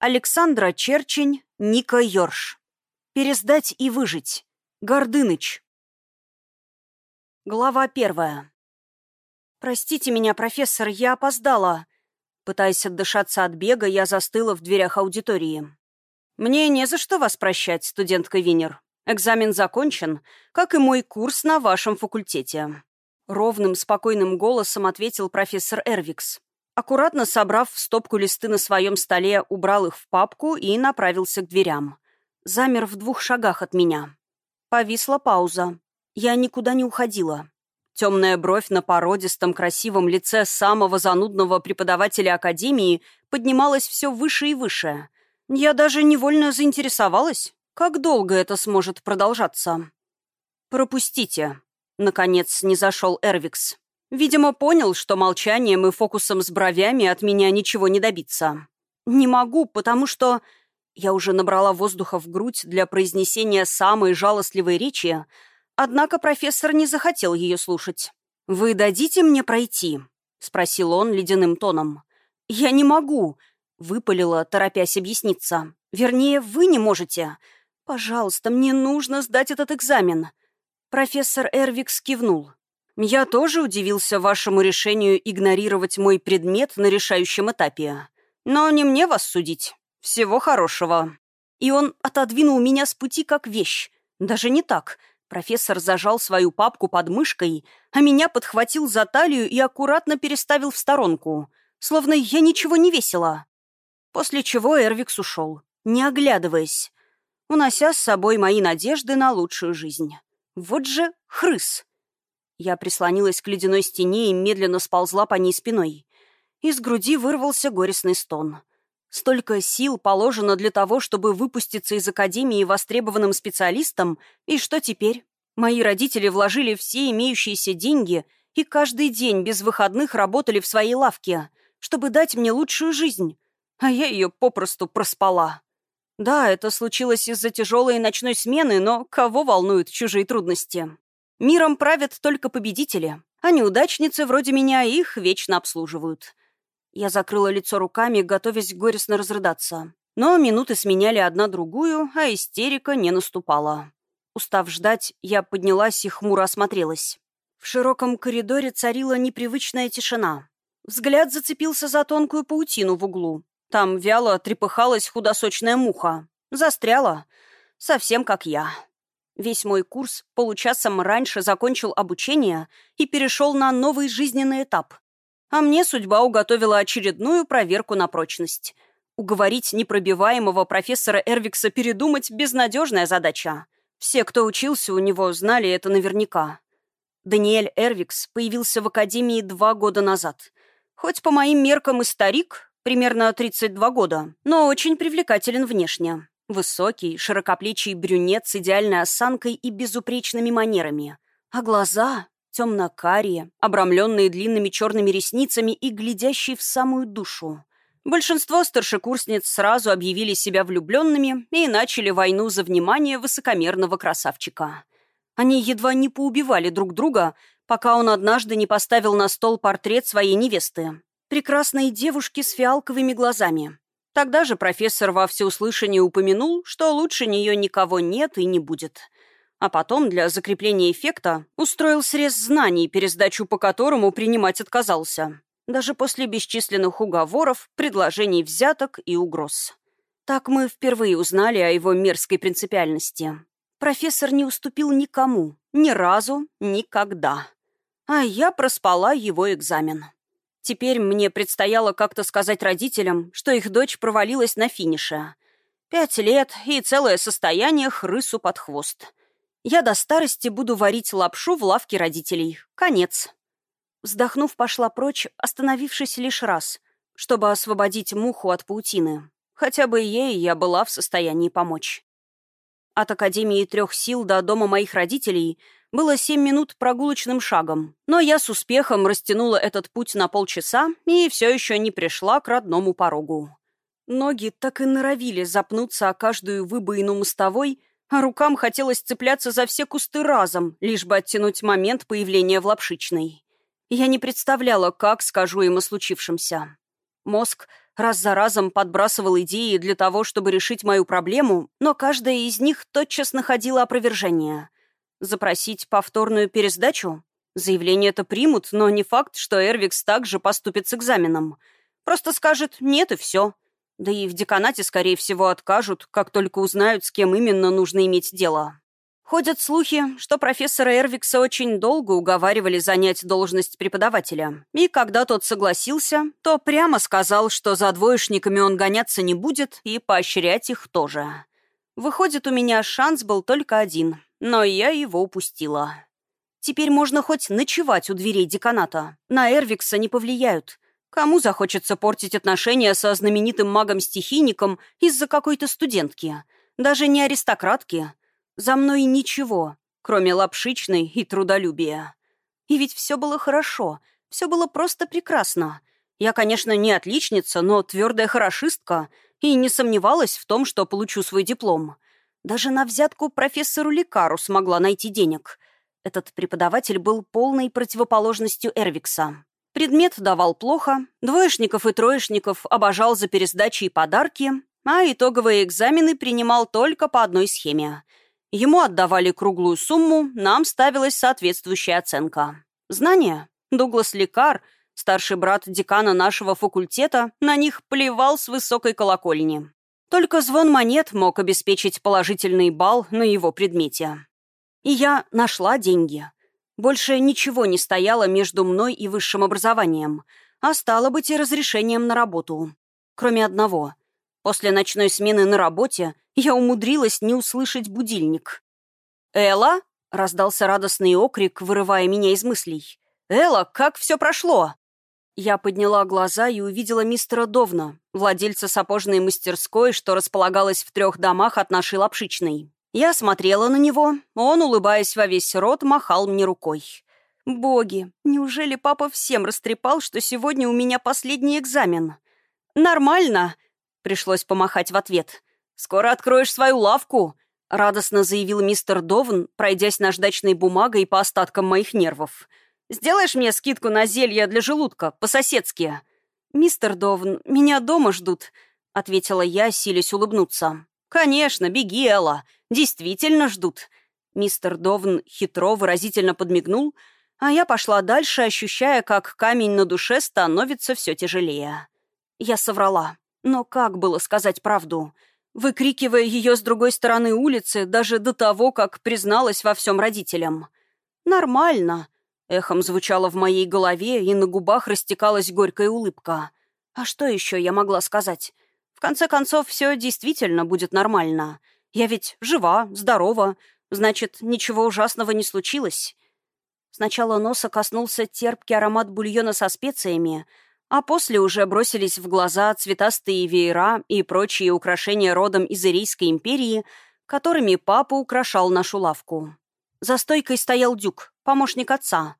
Александра Черчень, Ника Йорш. Пересдать и выжить. Гордыныч. Глава первая. «Простите меня, профессор, я опоздала». Пытаясь отдышаться от бега, я застыла в дверях аудитории. «Мне не за что вас прощать, студентка Винер. Экзамен закончен, как и мой курс на вашем факультете». Ровным, спокойным голосом ответил профессор Эрвикс. Аккуратно собрав в стопку листы на своем столе, убрал их в папку и направился к дверям. Замер в двух шагах от меня. Повисла пауза. Я никуда не уходила. Темная бровь на породистом красивом лице самого занудного преподавателя Академии поднималась все выше и выше. Я даже невольно заинтересовалась, как долго это сможет продолжаться. «Пропустите», — наконец не зашел Эрвикс. Видимо, понял, что молчанием и фокусом с бровями от меня ничего не добиться. Не могу, потому что... Я уже набрала воздуха в грудь для произнесения самой жалостливой речи, однако профессор не захотел ее слушать. «Вы дадите мне пройти?» — спросил он ледяным тоном. «Я не могу», — выпалила, торопясь объясниться. «Вернее, вы не можете. Пожалуйста, мне нужно сдать этот экзамен». Профессор Эрвикс кивнул. «Я тоже удивился вашему решению игнорировать мой предмет на решающем этапе. Но не мне вас судить. Всего хорошего». И он отодвинул меня с пути как вещь. Даже не так. Профессор зажал свою папку под мышкой, а меня подхватил за талию и аккуратно переставил в сторонку, словно я ничего не весила. После чего Эрвикс ушел, не оглядываясь, унося с собой мои надежды на лучшую жизнь. Вот же хрыс. Я прислонилась к ледяной стене и медленно сползла по ней спиной. Из груди вырвался горестный стон. Столько сил положено для того, чтобы выпуститься из академии востребованным специалистом, и что теперь? Мои родители вложили все имеющиеся деньги и каждый день без выходных работали в своей лавке, чтобы дать мне лучшую жизнь, а я ее попросту проспала. Да, это случилось из-за тяжелой ночной смены, но кого волнуют чужие трудности? Миром правят только победители, а неудачницы вроде меня их вечно обслуживают. Я закрыла лицо руками, готовясь горестно разрыдаться. Но минуты сменяли одна другую, а истерика не наступала. Устав ждать, я поднялась и хмуро осмотрелась. В широком коридоре царила непривычная тишина. Взгляд зацепился за тонкую паутину в углу. Там вяло трепыхалась худосочная муха. Застряла. Совсем как я. Весь мой курс получасом раньше закончил обучение и перешел на новый жизненный этап. А мне судьба уготовила очередную проверку на прочность. Уговорить непробиваемого профессора Эрвикса передумать – безнадежная задача. Все, кто учился у него, знали это наверняка. Даниэль Эрвикс появился в Академии два года назад. Хоть по моим меркам и старик, примерно 32 года, но очень привлекателен внешне. Высокий, широкоплечий брюнет с идеальной осанкой и безупречными манерами. А глаза темно-карие, обрамленные длинными черными ресницами и глядящие в самую душу. Большинство старшекурсниц сразу объявили себя влюбленными и начали войну за внимание высокомерного красавчика. Они едва не поубивали друг друга, пока он однажды не поставил на стол портрет своей невесты. Прекрасной девушки с фиалковыми глазами, Тогда же профессор во всеуслышание упомянул, что лучше нее никого нет и не будет. А потом, для закрепления эффекта, устроил срез знаний, пересдачу по которому принимать отказался. Даже после бесчисленных уговоров, предложений взяток и угроз. Так мы впервые узнали о его мерзкой принципиальности. Профессор не уступил никому, ни разу, никогда. А я проспала его экзамен. Теперь мне предстояло как-то сказать родителям, что их дочь провалилась на финише. Пять лет и целое состояние хрысу под хвост. Я до старости буду варить лапшу в лавке родителей. Конец. Вздохнув, пошла прочь, остановившись лишь раз, чтобы освободить муху от паутины. Хотя бы ей я была в состоянии помочь. От Академии трех сил до дома моих родителей — было семь минут прогулочным шагом, но я с успехом растянула этот путь на полчаса и все еще не пришла к родному порогу. Ноги так и норовили запнуться о каждую выбоину мостовой, а рукам хотелось цепляться за все кусты разом, лишь бы оттянуть момент появления в лапшичной. Я не представляла, как скажу им о случившемся. Мозг раз за разом подбрасывал идеи для того, чтобы решить мою проблему, но каждая из них тотчас находила опровержение. Запросить повторную пересдачу? Заявление это примут, но не факт, что Эрвикс также поступит с экзаменом. Просто скажет «нет» и все. Да и в деканате, скорее всего, откажут, как только узнают, с кем именно нужно иметь дело. Ходят слухи, что профессора Эрвикса очень долго уговаривали занять должность преподавателя. И когда тот согласился, то прямо сказал, что за двоечниками он гоняться не будет и поощрять их тоже. Выходит, у меня шанс был только один, но я его упустила. Теперь можно хоть ночевать у дверей деканата. На Эрвикса не повлияют. Кому захочется портить отношения со знаменитым магом-стихийником из-за какой-то студентки? Даже не аристократки. За мной ничего, кроме лапшичной и трудолюбия. И ведь все было хорошо, все было просто прекрасно. Я, конечно, не отличница, но твердая хорошистка и не сомневалась в том, что получу свой диплом. Даже на взятку профессору Лекару смогла найти денег. Этот преподаватель был полной противоположностью Эрвикса. Предмет давал плохо, двоечников и троечников обожал за пересдачи и подарки, а итоговые экзамены принимал только по одной схеме — Ему отдавали круглую сумму, нам ставилась соответствующая оценка. Знания? Дуглас Лекар, старший брат декана нашего факультета, на них плевал с высокой колокольни. Только звон монет мог обеспечить положительный балл на его предмете. И я нашла деньги. Больше ничего не стояло между мной и высшим образованием, а стало быть и разрешением на работу. Кроме одного. После ночной смены на работе я умудрилась не услышать будильник. «Элла?» — раздался радостный окрик, вырывая меня из мыслей. «Элла, как все прошло?» Я подняла глаза и увидела мистера Довна, владельца сапожной мастерской, что располагалась в трех домах от нашей лапшичной. Я смотрела на него, он, улыбаясь во весь рот, махал мне рукой. «Боги, неужели папа всем растрепал, что сегодня у меня последний экзамен?» «Нормально!» — пришлось помахать в ответ. «Скоро откроешь свою лавку», — радостно заявил мистер Довн, пройдясь наждачной бумагой по остаткам моих нервов. «Сделаешь мне скидку на зелье для желудка, по-соседски?» «Мистер Довн, меня дома ждут», — ответила я, силясь улыбнуться. «Конечно, беги, Элла. Действительно ждут». Мистер Довн хитро выразительно подмигнул, а я пошла дальше, ощущая, как камень на душе становится все тяжелее. Я соврала. Но как было сказать правду? выкрикивая ее с другой стороны улицы даже до того, как призналась во всем родителям. «Нормально», — эхом звучало в моей голове, и на губах растекалась горькая улыбка. «А что еще я могла сказать? В конце концов, все действительно будет нормально. Я ведь жива, здорова, значит, ничего ужасного не случилось». Сначала носа коснулся терпкий аромат бульона со специями — а после уже бросились в глаза цветастые веера и прочие украшения родом из Ирийской империи, которыми папа украшал нашу лавку. За стойкой стоял Дюк, помощник отца.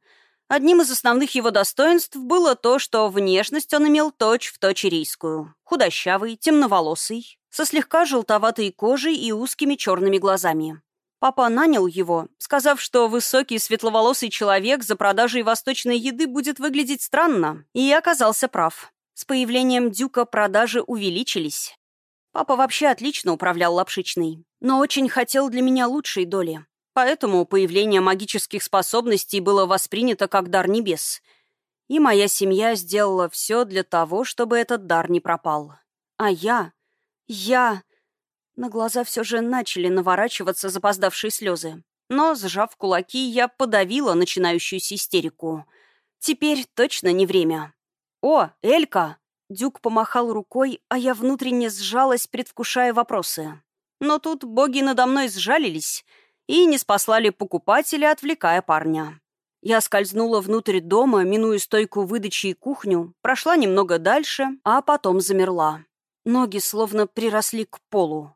Одним из основных его достоинств было то, что внешность он имел точь-в-точь ирийскую. Худощавый, темноволосый, со слегка желтоватой кожей и узкими черными глазами. Папа нанял его, сказав, что высокий светловолосый человек за продажей восточной еды будет выглядеть странно, и оказался прав. С появлением Дюка продажи увеличились. Папа вообще отлично управлял лапшичной, но очень хотел для меня лучшей доли. Поэтому появление магических способностей было воспринято как дар небес. И моя семья сделала все для того, чтобы этот дар не пропал. А я... я... На глаза все же начали наворачиваться запоздавшие слезы. Но, сжав кулаки, я подавила начинающуюся истерику. Теперь точно не время. «О, Элька!» Дюк помахал рукой, а я внутренне сжалась, предвкушая вопросы. Но тут боги надо мной сжалились и не спаслали покупателя, отвлекая парня. Я скользнула внутрь дома, минуя стойку выдачи и кухню, прошла немного дальше, а потом замерла. Ноги словно приросли к полу.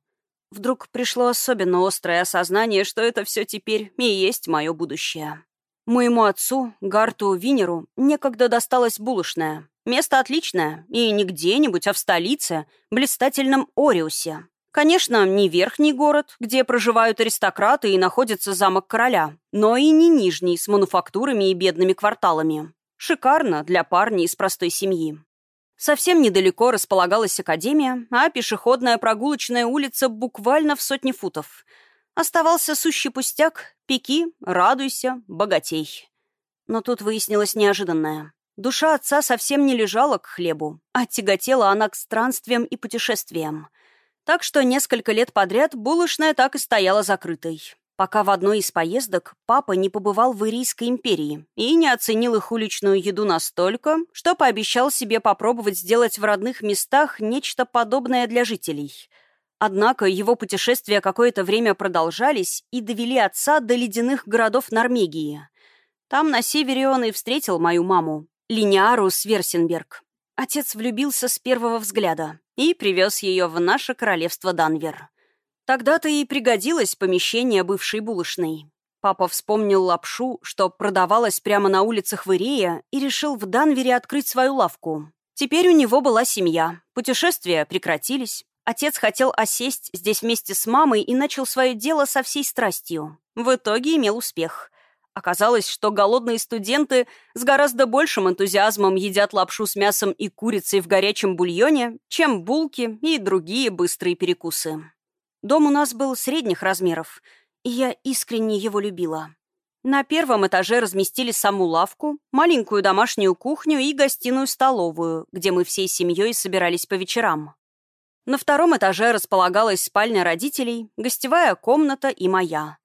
Вдруг пришло особенно острое осознание, что это все теперь и есть мое будущее. Моему отцу, Гарту Винеру, некогда досталось булочное. Место отличное, и не где-нибудь, а в столице, блистательном Ориусе. Конечно, не верхний город, где проживают аристократы и находится замок короля, но и не нижний, с мануфактурами и бедными кварталами. Шикарно для парня из простой семьи. Совсем недалеко располагалась академия, а пешеходная прогулочная улица буквально в сотни футов. Оставался сущий пустяк — пеки, радуйся, богатей. Но тут выяснилось неожиданное. Душа отца совсем не лежала к хлебу, а тяготела она к странствиям и путешествиям. Так что несколько лет подряд булочная так и стояла закрытой пока в одной из поездок папа не побывал в Ирийской империи и не оценил их уличную еду настолько, что пообещал себе попробовать сделать в родных местах нечто подобное для жителей. Однако его путешествия какое-то время продолжались и довели отца до ледяных городов Норвегии. Там на севере он и встретил мою маму, Линиару Сверсенберг. Отец влюбился с первого взгляда и привез ее в наше королевство Данвер. Тогда-то и пригодилось помещение бывшей булочной. Папа вспомнил лапшу, что продавалась прямо на улицах Вырея, и решил в Данвере открыть свою лавку. Теперь у него была семья, путешествия прекратились. Отец хотел осесть здесь вместе с мамой и начал свое дело со всей страстью. В итоге имел успех. Оказалось, что голодные студенты с гораздо большим энтузиазмом едят лапшу с мясом и курицей в горячем бульоне, чем булки и другие быстрые перекусы. Дом у нас был средних размеров, и я искренне его любила. На первом этаже разместили саму лавку, маленькую домашнюю кухню и гостиную-столовую, где мы всей семьей собирались по вечерам. На втором этаже располагалась спальня родителей, гостевая комната и моя.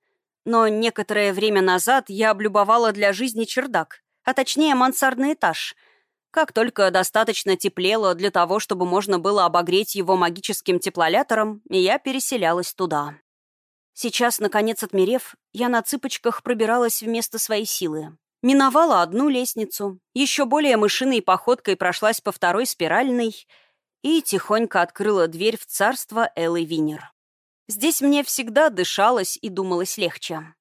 Но некоторое время назад я облюбовала для жизни чердак, а точнее мансардный этаж — как только достаточно теплело для того, чтобы можно было обогреть его магическим теплолятором, я переселялась туда. Сейчас, наконец отмерев, я на цыпочках пробиралась вместо своей силы. Миновала одну лестницу, еще более мышиной походкой прошлась по второй спиральной и тихонько открыла дверь в царство Эллы Винер. Здесь мне всегда дышалось и думалось легче.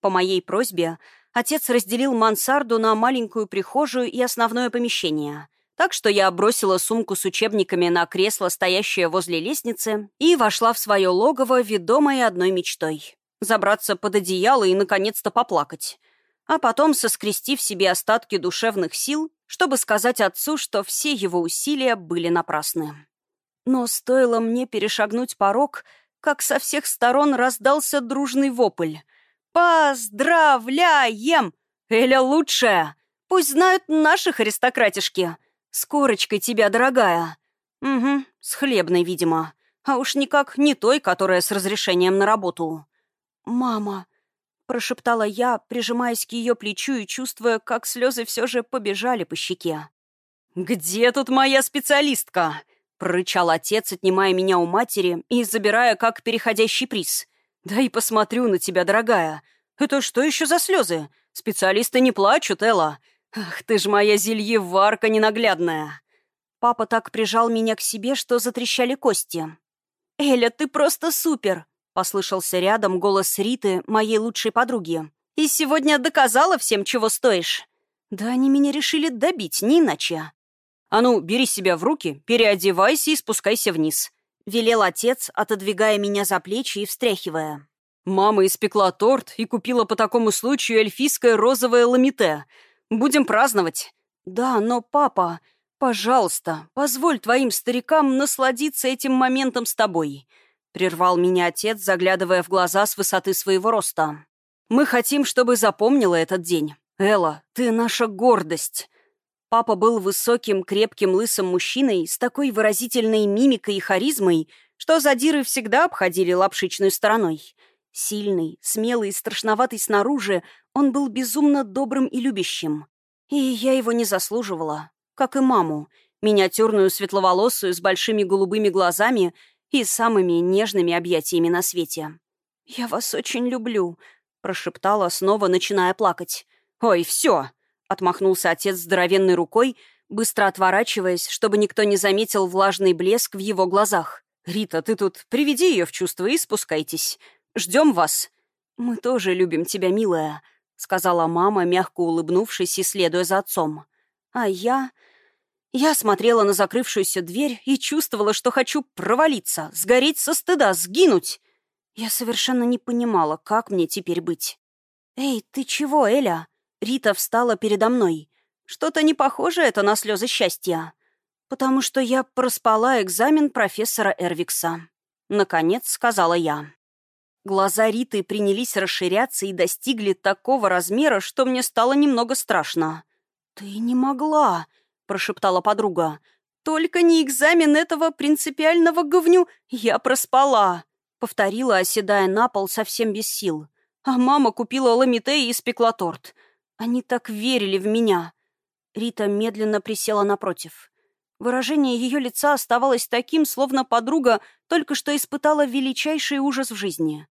По моей просьбе отец разделил мансарду на маленькую прихожую и основное помещение. Так что я бросила сумку с учебниками на кресло, стоящее возле лестницы, и вошла в свое логово, ведомое одной мечтой — забраться под одеяло и, наконец-то, поплакать. А потом соскрести в себе остатки душевных сил, чтобы сказать отцу, что все его усилия были напрасны. Но стоило мне перешагнуть порог, как со всех сторон раздался дружный вопль — «Поздравляем! Эля лучшая! Пусть знают наших аристократишки! С корочкой тебя, дорогая!» «Угу, с хлебной, видимо. А уж никак не той, которая с разрешением на работу». «Мама!» — прошептала я, прижимаясь к ее плечу и чувствуя, как слезы все же побежали по щеке. «Где тут моя специалистка?» — прорычал отец, отнимая меня у матери и забирая как переходящий приз. «Да и посмотрю на тебя, дорогая. Это что еще за слезы? Специалисты не плачут, Элла. Ах, ты ж моя зельеварка ненаглядная!» Папа так прижал меня к себе, что затрещали кости. «Эля, ты просто супер!» — послышался рядом голос Риты, моей лучшей подруги. «И сегодня доказала всем, чего стоишь!» «Да они меня решили добить, не иначе!» «А ну, бери себя в руки, переодевайся и спускайся вниз. — велел отец, отодвигая меня за плечи и встряхивая. «Мама испекла торт и купила по такому случаю эльфийское розовое ламите. Будем праздновать». «Да, но папа, пожалуйста, позволь твоим старикам насладиться этим моментом с тобой», — прервал меня отец, заглядывая в глаза с высоты своего роста. «Мы хотим, чтобы запомнила этот день. Элла, ты наша гордость». Папа был высоким, крепким, лысым мужчиной с такой выразительной мимикой и харизмой, что задиры всегда обходили лапшичной стороной. Сильный, смелый и страшноватый снаружи, он был безумно добрым и любящим. И я его не заслуживала. Как и маму, миниатюрную светловолосую с большими голубыми глазами и самыми нежными объятиями на свете. «Я вас очень люблю», — прошептала, снова начиная плакать. «Ой, все!» Отмахнулся отец здоровенной рукой, быстро отворачиваясь, чтобы никто не заметил влажный блеск в его глазах. «Рита, ты тут приведи ее в чувство и спускайтесь. Ждем вас». «Мы тоже любим тебя, милая», — сказала мама, мягко улыбнувшись и следуя за отцом. А я... Я смотрела на закрывшуюся дверь и чувствовала, что хочу провалиться, сгореть со стыда, сгинуть. Я совершенно не понимала, как мне теперь быть. «Эй, ты чего, Эля?» Рита встала передо мной. Что-то не похоже это на слезы счастья. «Потому что я проспала экзамен профессора Эрвикса», — наконец сказала я. Глаза Риты принялись расширяться и достигли такого размера, что мне стало немного страшно. «Ты не могла», — прошептала подруга. «Только не экзамен этого принципиального говню я проспала», — повторила, оседая на пол совсем без сил. А мама купила ламите и испекла торт. Они так верили в меня. Рита медленно присела напротив. Выражение ее лица оставалось таким, словно подруга только что испытала величайший ужас в жизни.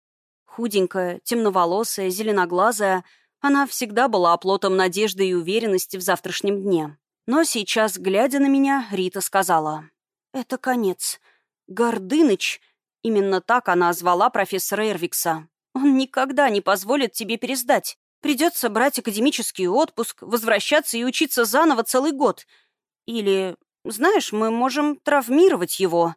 Худенькая, темноволосая, зеленоглазая, она всегда была оплотом надежды и уверенности в завтрашнем дне. Но сейчас, глядя на меня, Рита сказала. «Это конец. Гордыныч...» Именно так она звала профессора Эрвикса. «Он никогда не позволит тебе пересдать. Придется брать академический отпуск, возвращаться и учиться заново целый год. Или, знаешь, мы можем травмировать его».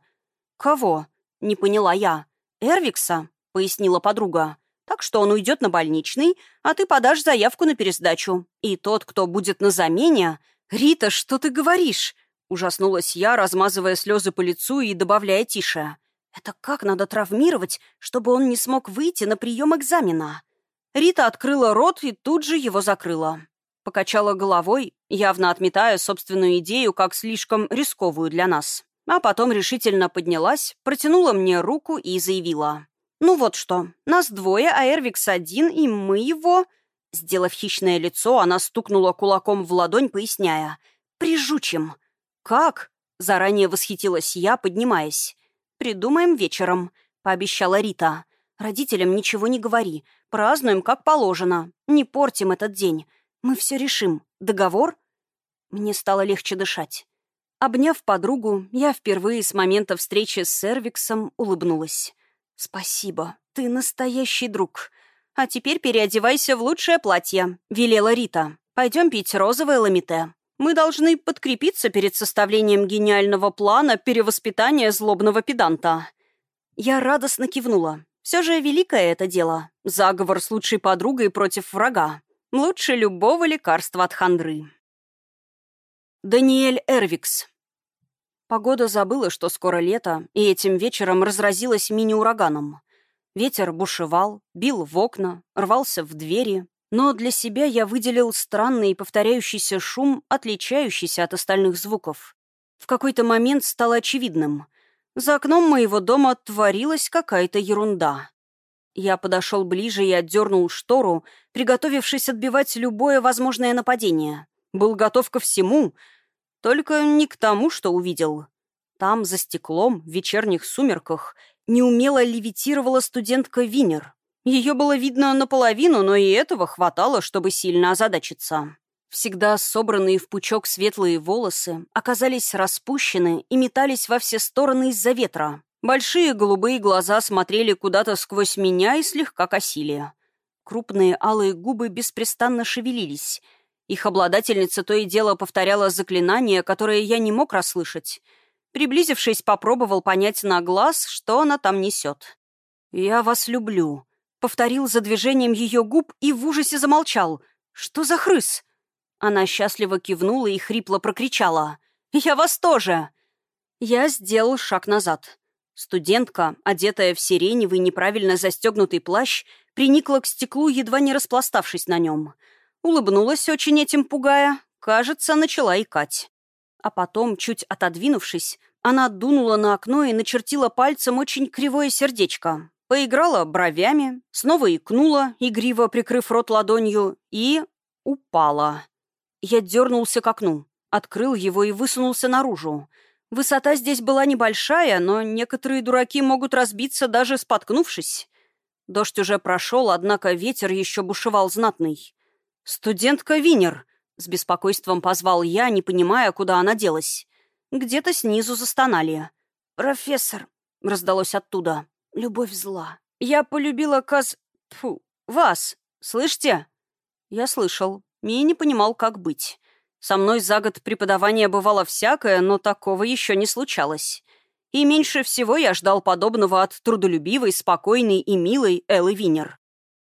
«Кого?» — не поняла я. «Эрвикса?» — пояснила подруга. Так что он уйдет на больничный, а ты подашь заявку на пересдачу. И тот, кто будет на замене... «Рита, что ты говоришь?» Ужаснулась я, размазывая слезы по лицу и добавляя тише. «Это как надо травмировать, чтобы он не смог выйти на прием экзамена?» Рита открыла рот и тут же его закрыла. Покачала головой, явно отметая собственную идею как слишком рисковую для нас. А потом решительно поднялась, протянула мне руку и заявила. «Ну вот что, нас двое, а Эрвикс один, и мы его...» Сделав хищное лицо, она стукнула кулаком в ладонь, поясняя. «Прижучим». «Как?» — заранее восхитилась я, поднимаясь. «Придумаем вечером», — пообещала Рита. «Родителям ничего не говори. Празднуем, как положено. Не портим этот день. Мы все решим. Договор?» Мне стало легче дышать. Обняв подругу, я впервые с момента встречи с Сервиксом улыбнулась. «Спасибо, ты настоящий друг. А теперь переодевайся в лучшее платье», — велела Рита. «Пойдем пить розовое ламите. Мы должны подкрепиться перед составлением гениального плана перевоспитания злобного педанта». Я радостно кивнула. Все же великое это дело. Заговор с лучшей подругой против врага. Лучше любого лекарства от хандры. Даниэль Эрвикс. Погода забыла, что скоро лето, и этим вечером разразилась мини-ураганом. Ветер бушевал, бил в окна, рвался в двери, но для себя я выделил странный повторяющийся шум, отличающийся от остальных звуков. В какой-то момент стало очевидным. За окном моего дома творилась какая-то ерунда. Я подошел ближе и отдернул штору, приготовившись отбивать любое возможное нападение. Был готов ко всему — только не к тому, что увидел. Там, за стеклом, в вечерних сумерках, неумело левитировала студентка Винер. Ее было видно наполовину, но и этого хватало, чтобы сильно озадачиться. Всегда собранные в пучок светлые волосы оказались распущены и метались во все стороны из-за ветра. Большие голубые глаза смотрели куда-то сквозь меня и слегка косили. Крупные алые губы беспрестанно шевелились — их обладательница то и дело повторяла заклинание, которое я не мог расслышать. Приблизившись, попробовал понять на глаз, что она там несет. «Я вас люблю», — повторил за движением ее губ и в ужасе замолчал. «Что за хрыс?» Она счастливо кивнула и хрипло прокричала. «Я вас тоже!» Я сделал шаг назад. Студентка, одетая в сиреневый неправильно застегнутый плащ, приникла к стеклу, едва не распластавшись на нем — Улыбнулась очень этим пугая. Кажется, начала икать. А потом, чуть отодвинувшись, она дунула на окно и начертила пальцем очень кривое сердечко. Поиграла бровями, снова икнула, игриво прикрыв рот ладонью, и... упала. Я дернулся к окну, открыл его и высунулся наружу. Высота здесь была небольшая, но некоторые дураки могут разбиться, даже споткнувшись. Дождь уже прошел, однако ветер еще бушевал знатный. «Студентка Винер!» — с беспокойством позвал я, не понимая, куда она делась. Где-то снизу застонали. «Профессор!» — раздалось оттуда. «Любовь зла. Я полюбила Каз... Фу, вас. Слышите?» Я слышал. И не понимал, как быть. Со мной за год преподавания бывало всякое, но такого еще не случалось. И меньше всего я ждал подобного от трудолюбивой, спокойной и милой Эллы Винер.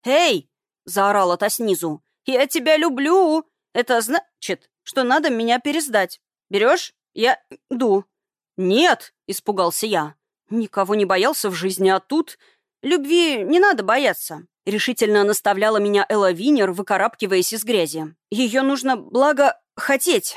«Эй!» — заорала та снизу. «Я тебя люблю! Это значит, что надо меня пересдать. Берешь? Я ду». «Нет!» — испугался я. Никого не боялся в жизни, а тут... «Любви не надо бояться», — решительно наставляла меня Элла Винер, выкарабкиваясь из грязи. «Ее нужно, благо, хотеть».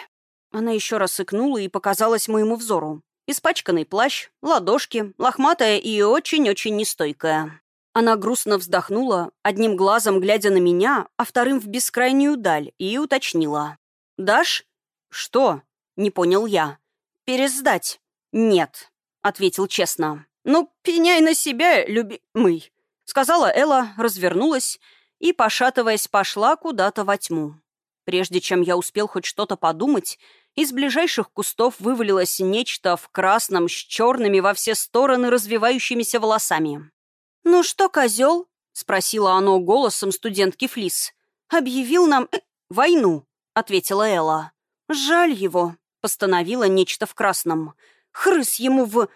Она еще раз икнула и показалась моему взору. Испачканный плащ, ладошки, лохматая и очень-очень нестойкая. Она грустно вздохнула, одним глазом глядя на меня, а вторым в бескрайнюю даль, и уточнила. «Дашь?» «Что?» — не понял я. «Пересдать?» «Нет», — ответил честно. «Ну, пеняй на себя, любимый», — сказала Элла, развернулась и, пошатываясь, пошла куда-то во тьму. Прежде чем я успел хоть что-то подумать, из ближайших кустов вывалилось нечто в красном с черными во все стороны развивающимися волосами. «Ну что, козел?» — спросило оно голосом студентки Флис. «Объявил нам войну», — ответила Элла. «Жаль его», — постановила нечто в красном. «Хрыс ему в...»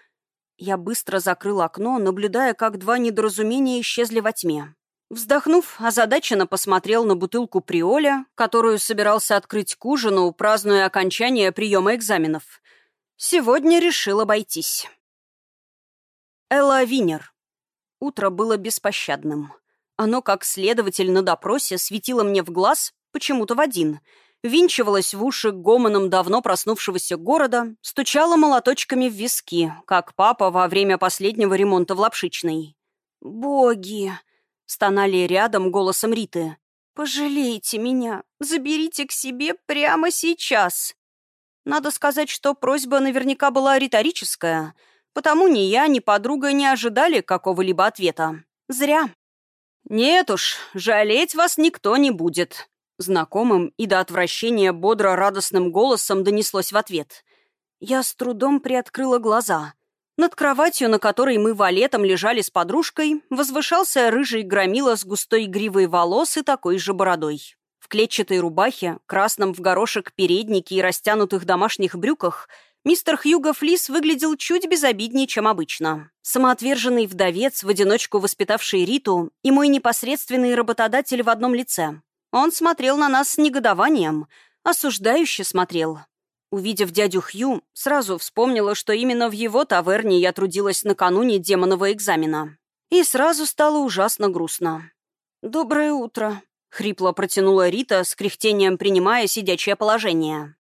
Я быстро закрыл окно, наблюдая, как два недоразумения исчезли во тьме. Вздохнув, озадаченно посмотрел на бутылку Приоля, которую собирался открыть к ужину, празднуя окончание приема экзаменов. Сегодня решил обойтись. Элла Винер. Утро было беспощадным. Оно, как следователь на допросе, светило мне в глаз, почему-то в один, винчивалось в уши гомоном давно проснувшегося города, стучало молоточками в виски, как папа во время последнего ремонта в Лапшичной. «Боги!» — стонали рядом голосом Риты. «Пожалейте меня, заберите к себе прямо сейчас!» Надо сказать, что просьба наверняка была риторическая — Потому ни я, ни подруга не ожидали какого-либо ответа. Зря. «Нет уж, жалеть вас никто не будет», — знакомым и до отвращения бодро-радостным голосом донеслось в ответ. Я с трудом приоткрыла глаза. Над кроватью, на которой мы валетом лежали с подружкой, возвышался рыжий громила с густой гривой волос и такой же бородой. В клетчатой рубахе, красном в горошек переднике и растянутых домашних брюках — Мистер Хьюго Флис выглядел чуть безобиднее, чем обычно. Самоотверженный вдовец, в одиночку воспитавший Риту, и мой непосредственный работодатель в одном лице. Он смотрел на нас с негодованием, осуждающе смотрел. Увидев дядю Хью, сразу вспомнила, что именно в его таверне я трудилась накануне демонового экзамена. И сразу стало ужасно грустно. «Доброе утро», — хрипло протянула Рита, с кряхтением принимая сидячее положение.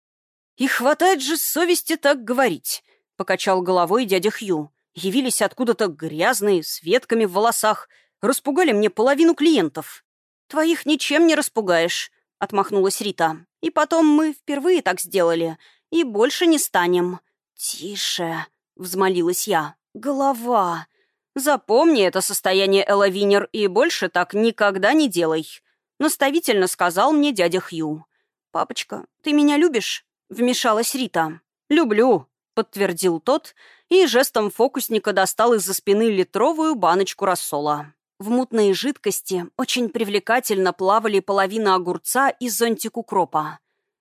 «И хватает же совести так говорить», — покачал головой дядя Хью. «Явились откуда-то грязные, с ветками в волосах. Распугали мне половину клиентов». «Твоих ничем не распугаешь», — отмахнулась Рита. «И потом мы впервые так сделали. И больше не станем». «Тише», — взмолилась я. «Голова». «Запомни это состояние, Эллавинер, и больше так никогда не делай», — наставительно сказал мне дядя Хью. «Папочка, ты меня любишь?» Вмешалась Рита. «Люблю», — подтвердил тот, и жестом фокусника достал из-за спины литровую баночку рассола. В мутной жидкости очень привлекательно плавали половина огурца и зонтик укропа.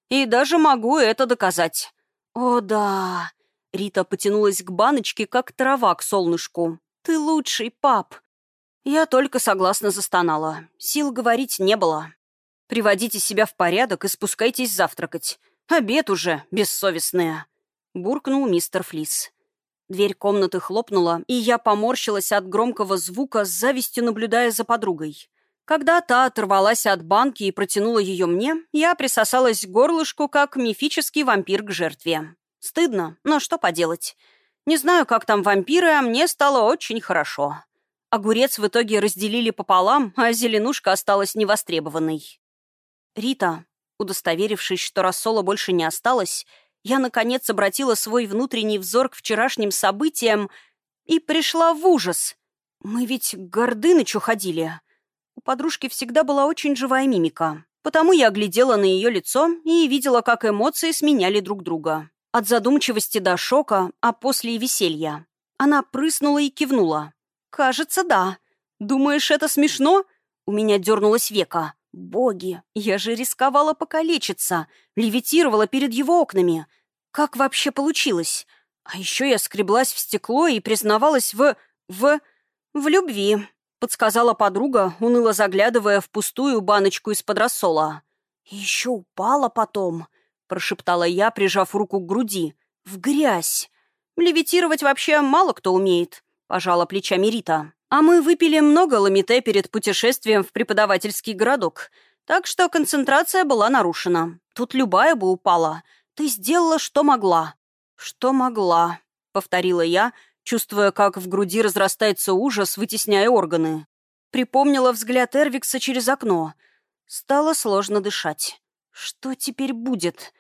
И даже могу это доказать. «О, да!» Рита потянулась к баночке, как трава к солнышку. «Ты лучший, пап!» Я только согласно застонала. Сил говорить не было. «Приводите себя в порядок и спускайтесь завтракать. «Обед уже, бессовестная!» — буркнул мистер Флис. Дверь комнаты хлопнула, и я поморщилась от громкого звука, с завистью наблюдая за подругой. Когда та оторвалась от банки и протянула ее мне, я присосалась к горлышку, как мифический вампир к жертве. Стыдно, но что поделать. Не знаю, как там вампиры, а мне стало очень хорошо. Огурец в итоге разделили пополам, а зеленушка осталась невостребованной. «Рита, Удостоверившись, что рассола больше не осталось, я, наконец, обратила свой внутренний взор к вчерашним событиям и пришла в ужас. Мы ведь к Гордынычу ходили. У подружки всегда была очень живая мимика. Потому я глядела на ее лицо и видела, как эмоции сменяли друг друга. От задумчивости до шока, а после и веселья. Она прыснула и кивнула. «Кажется, да. Думаешь, это смешно?» У меня дернулось века. Боги, я же рисковала покалечиться, левитировала перед его окнами. Как вообще получилось? А еще я скреблась в стекло и признавалась в... в... в любви, подсказала подруга, уныло заглядывая в пустую баночку из-под рассола. «Еще упала потом», — прошептала я, прижав руку к груди. В грязь. Левитировать вообще мало кто умеет, пожала плечами Рита. А мы выпили много ламите перед путешествием в преподавательский городок, так что концентрация была нарушена. Тут любая бы упала. Ты сделала, что могла. Что могла, повторила я, чувствуя, как в груди разрастается ужас, вытесняя органы. Припомнила взгляд Эрвикса через окно. Стало сложно дышать. Что теперь будет?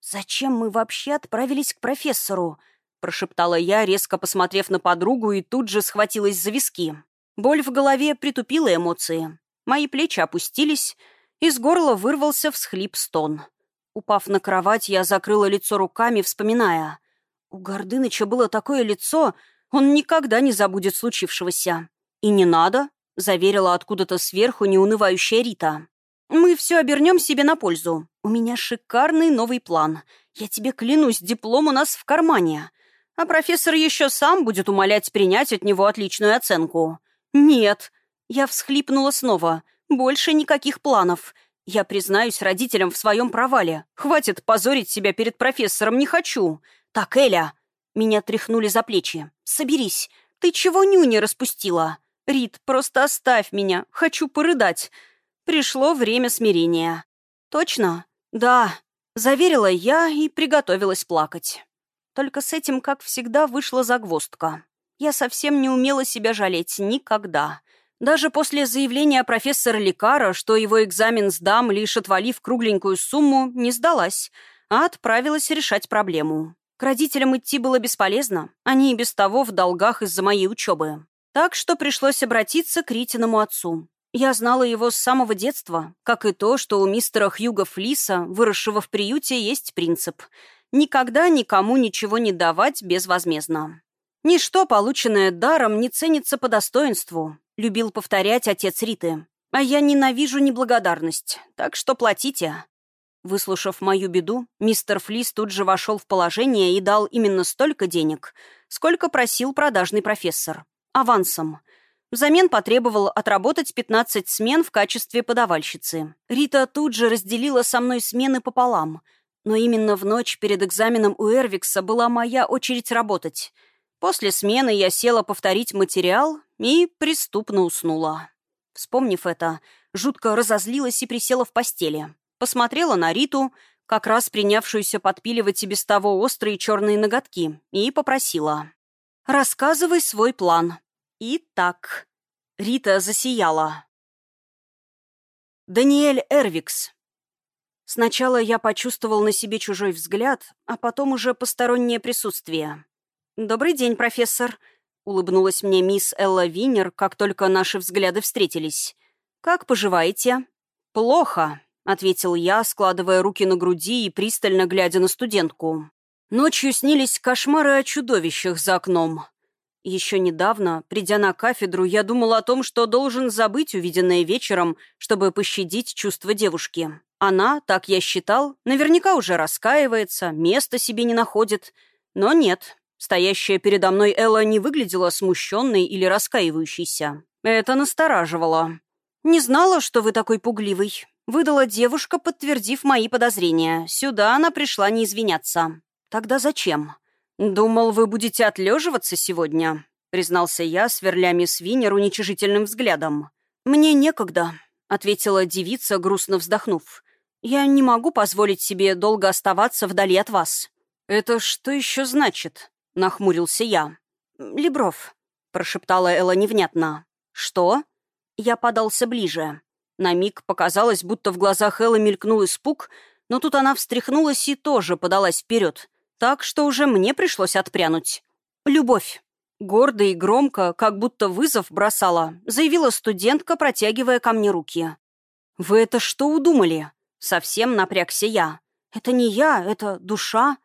Зачем мы вообще отправились к профессору? Прошептала я, резко посмотрев на подругу, и тут же схватилась за виски. Боль в голове притупила эмоции. Мои плечи опустились, из горла вырвался всхлип-стон. Упав на кровать, я закрыла лицо руками, вспоминая. У Гордыныча было такое лицо, он никогда не забудет случившегося. «И не надо», — заверила откуда-то сверху неунывающая Рита. «Мы все обернем себе на пользу. У меня шикарный новый план. Я тебе клянусь, диплом у нас в кармане. А профессор еще сам будет умолять принять от него отличную оценку». «Нет». Я всхлипнула снова. «Больше никаких планов. Я признаюсь родителям в своем провале. Хватит позорить себя перед профессором, не хочу. Так, Эля...» Меня тряхнули за плечи. «Соберись. Ты чего нюни распустила? Рит, просто оставь меня. Хочу порыдать. Пришло время смирения». «Точно?» «Да», — заверила я и приготовилась плакать. Только с этим, как всегда, вышла загвоздка. Я совсем не умела себя жалеть никогда. Даже после заявления профессора Лекара, что его экзамен сдам, лишь отвалив кругленькую сумму, не сдалась, а отправилась решать проблему. К родителям идти было бесполезно, они и без того в долгах из-за моей учебы. Так что пришлось обратиться к Ритиному отцу. Я знала его с самого детства, как и то, что у мистера Хьюга Флиса, выросшего в приюте, есть принцип — никогда никому ничего не давать безвозмездно. Ничто, полученное даром, не ценится по достоинству, любил повторять отец Риты. А я ненавижу неблагодарность, так что платите. Выслушав мою беду, мистер Флис тут же вошел в положение и дал именно столько денег, сколько просил продажный профессор. Авансом. Взамен потребовал отработать 15 смен в качестве подавальщицы. Рита тут же разделила со мной смены пополам. Но именно в ночь перед экзаменом у Эрвикса была моя очередь работать. После смены я села повторить материал и преступно уснула. Вспомнив это, жутко разозлилась и присела в постели посмотрела на Риту, как раз принявшуюся подпиливать и без того острые черные ноготки, и попросила. «Рассказывай свой план». Итак, Рита засияла. Даниэль Эрвикс. Сначала я почувствовал на себе чужой взгляд, а потом уже постороннее присутствие. «Добрый день, профессор», — улыбнулась мне мисс Элла Винер, как только наши взгляды встретились. «Как поживаете?» «Плохо», — ответил я, складывая руки на груди и пристально глядя на студентку. Ночью снились кошмары о чудовищах за окном. Еще недавно, придя на кафедру, я думал о том, что должен забыть увиденное вечером, чтобы пощадить чувства девушки. Она, так я считал, наверняка уже раскаивается, места себе не находит. Но нет, стоящая передо мной Элла не выглядела смущенной или раскаивающейся. Это настораживало. «Не знала, что вы такой пугливый», Выдала девушка, подтвердив мои подозрения. Сюда она пришла не извиняться. Тогда зачем? Думал, вы будете отлеживаться сегодня, признался я, сверля мисс Винер уничижительным взглядом. Мне некогда, ответила девица, грустно вздохнув. Я не могу позволить себе долго оставаться вдали от вас. Это что еще значит? нахмурился я. Лебров, прошептала Элла невнятно. Что? Я подался ближе. На миг показалось, будто в глазах Эллы мелькнул испуг, но тут она встряхнулась и тоже подалась вперед, так что уже мне пришлось отпрянуть. «Любовь». Гордо и громко, как будто вызов бросала, заявила студентка, протягивая ко мне руки. «Вы это что удумали?» Совсем напрягся я. «Это не я, это душа».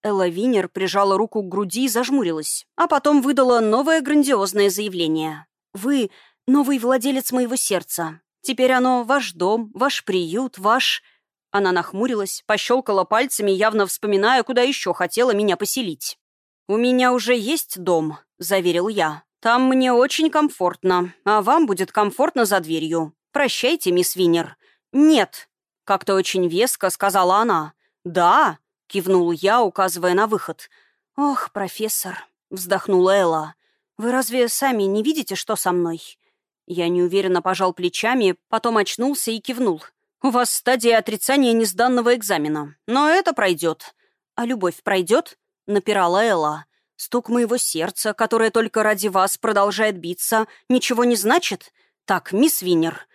Элла Винер прижала руку к груди и зажмурилась, а потом выдала новое грандиозное заявление. «Вы — новый владелец моего сердца. Теперь оно ваш дом, ваш приют, ваш...» Она нахмурилась, пощелкала пальцами, явно вспоминая, куда еще хотела меня поселить. «У меня уже есть дом», — заверил я. «Там мне очень комфортно, а вам будет комфортно за дверью. Прощайте, мисс Винер». «Нет», — как-то очень веско сказала она. «Да», — кивнул я, указывая на выход. «Ох, профессор», — вздохнула Элла, — «вы разве сами не видите, что со мной?» Я неуверенно пожал плечами, потом очнулся и кивнул. «У вас стадия отрицания несданного экзамена, но это пройдет». «А любовь пройдет?» — напирала Элла. «Стук моего сердца, которое только ради вас продолжает биться, ничего не значит? Так, мисс Винер...»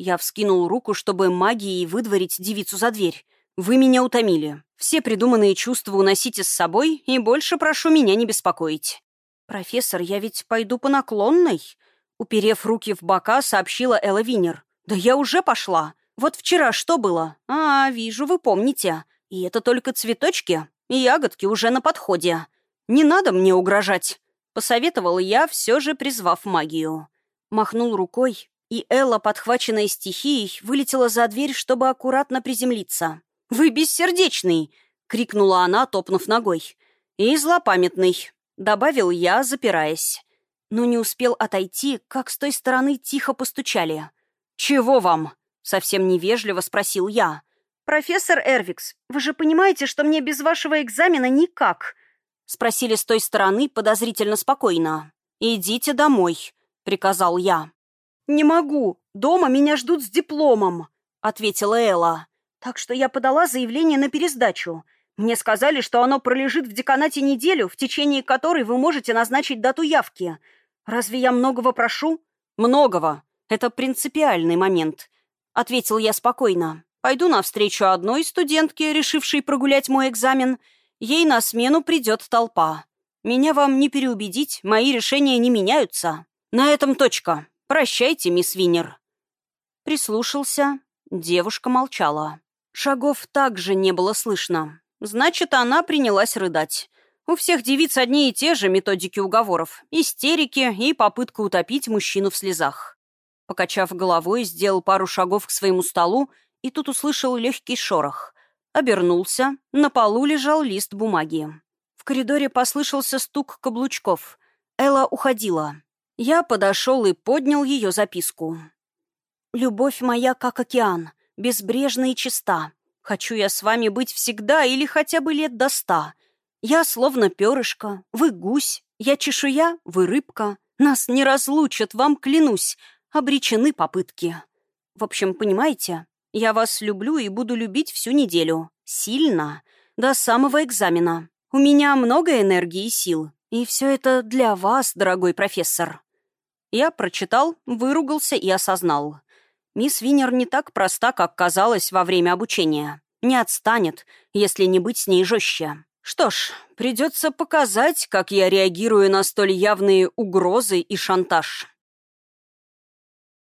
Я вскинул руку, чтобы магией выдворить девицу за дверь. «Вы меня утомили. Все придуманные чувства уносите с собой, и больше прошу меня не беспокоить». «Профессор, я ведь пойду по наклонной?» Уперев руки в бока, сообщила Элла Винер. «Да я уже пошла. Вот вчера что было? А, вижу, вы помните. И это только цветочки. И ягодки уже на подходе. Не надо мне угрожать», — посоветовал я, все же призвав магию. Махнул рукой, и Элла, подхваченная стихией, вылетела за дверь, чтобы аккуратно приземлиться. «Вы бессердечный!» — крикнула она, топнув ногой. «И злопамятный», — добавил я, запираясь. Но не успел отойти, как с той стороны тихо постучали. «Чего вам?» — совсем невежливо спросил я. «Профессор Эрвикс, вы же понимаете, что мне без вашего экзамена никак?» — спросили с той стороны подозрительно спокойно. «Идите домой», — приказал я. «Не могу. Дома меня ждут с дипломом», — ответила Элла. «Так что я подала заявление на пересдачу. Мне сказали, что оно пролежит в деканате неделю, в течение которой вы можете назначить дату явки. Разве я многого прошу?» «Многого. Это принципиальный момент», — ответил я спокойно. «Пойду навстречу одной студентке, решившей прогулять мой экзамен. Ей на смену придет толпа. Меня вам не переубедить, мои решения не меняются. На этом точка. «Прощайте, мисс Винер». Прислушался. Девушка молчала. Шагов также не было слышно. Значит, она принялась рыдать. У всех девиц одни и те же методики уговоров. Истерики и попытка утопить мужчину в слезах. Покачав головой, сделал пару шагов к своему столу и тут услышал легкий шорох. Обернулся. На полу лежал лист бумаги. В коридоре послышался стук каблучков. Элла уходила. Я подошел и поднял ее записку. «Любовь моя, как океан, безбрежна и чиста. Хочу я с вами быть всегда или хотя бы лет до ста. Я словно перышко, вы гусь, я чешуя, вы рыбка. Нас не разлучат, вам клянусь, обречены попытки. В общем, понимаете, я вас люблю и буду любить всю неделю. Сильно. До самого экзамена. У меня много энергии и сил. И все это для вас, дорогой профессор. Я прочитал, выругался и осознал. Мисс Винер не так проста, как казалось во время обучения. Не отстанет, если не быть с ней жестче. Что ж, придется показать, как я реагирую на столь явные угрозы и шантаж.